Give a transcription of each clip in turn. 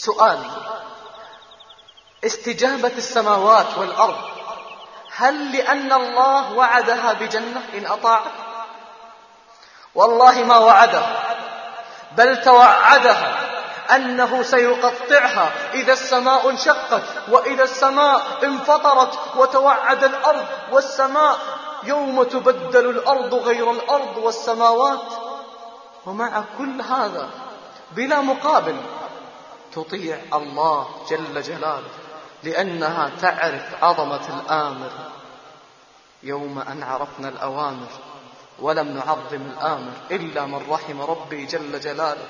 سؤال استجابة السماوات والأرض. هل لأن الله وعدها بجنة إن أطاعت والله ما وعدها بل توعدها أنه سيقطعها إذا السماء انشقت وإذا السماء انفطرت وتوعد الأرض والسماء. يوم تبدل الأرض غير الأرض والسماوات. ومع كل هذا بلا مقابل تطيع الله جل جلاله لأنها تعرف عظمة الآمر. يوم أن عرفنا الأوامر ولم نعظم الآمر إلا من رحم ربي جل جلاله.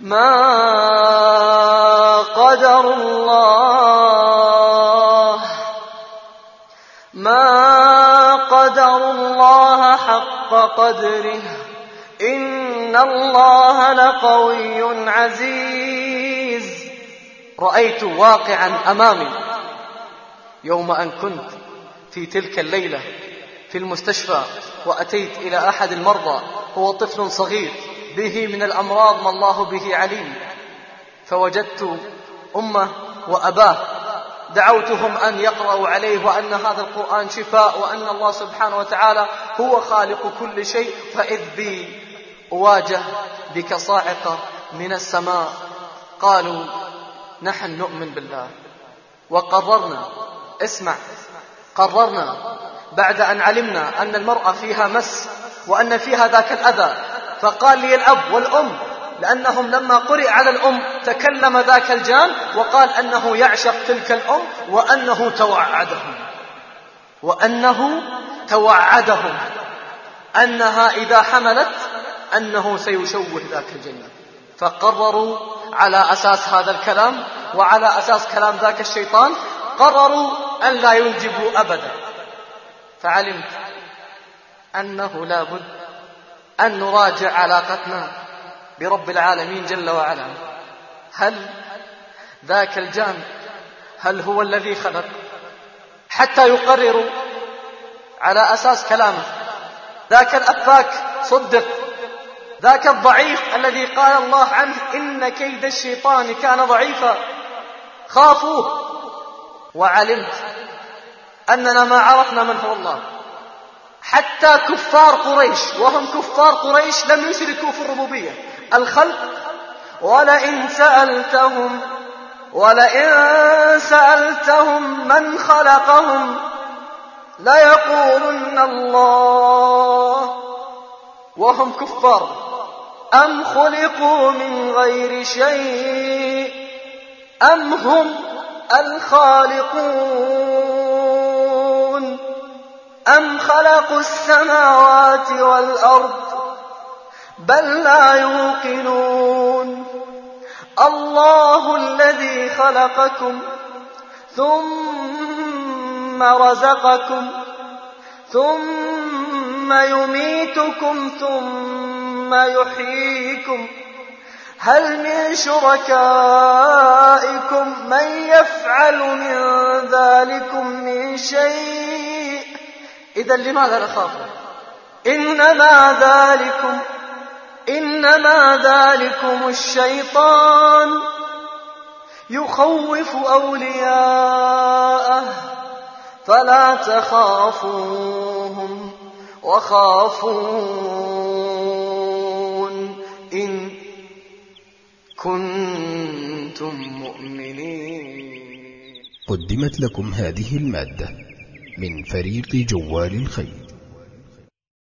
ما قدر الله ما قدر الله حق قدره. إن الله لقوي عزيز. رأيت واقعا أمامي يوم أن كنت في تلك الليلة في المستشفى وأتيت إلى أحد المرضى هو طفل صغير به من الأمراض ما الله به عليم. فوجدت أمه وأباه دعوتهم أن يقرأوا عليه وأن هذا القرآن شفاء وأن الله سبحانه وتعالى هو خالق كل شيء فإذ بي أواجه بك صاعقة من السماء. قالوا نحن نؤمن بالله. وقررنا اسمع قررنا بعد أن علمنا أن المرأة فيها مس وأن فيها ذاك الأذى. فقال لي الأب والأم لأنهم لما قرئ على الأم تكلم ذاك الجان وقال أنه يعشق تلك الأم وأنه توعدهم. وأنه توعدهم أنها إذا حملت أنه سيشوه ذاك الجنة. فقرروا على أساس هذا الكلام وعلى أساس كلام ذاك الشيطان قرروا أن لا ينجبوا أبدا. فعلمت أنه لا بد أن نراجع علاقتنا برب العالمين جل وعلا. هل ذاك الجان هل هو الذي خلق؟ حتى يقرروا على أساس كلامه. ذاك الأفاك صدق. ذاك الضعيف الذي قال الله عنه إن كيد الشيطان كان ضعيفا. خافوه. وعلمت أننا ما عرفنا من هو الله. حتى كفار قريش وهم كفار قريش لم يشركوا في الربوبية. الخلق ولئن سألتهم ولئن سألتهم من خلقهم ليقولن الله. وهم كفار. أم خلقوا من غير شيء؟ أم هم الخالقون؟ أم خلقوا السماوات والأرض بل لا يوقنون؟ الله الذي خلقكم ثم رزقكم ثم يميتكم ثم يحييكم. هل من شركائكم من يفعل من ذلكم من شيء؟ إذا لماذا نخاف؟ إنما ذلكم إنما ذلكم الشيطان. يخوف أولياءه فلا تخافوهم وخافون كنتم مؤمنين. قدمت لكم هذه المادة من فريق جوال الخير.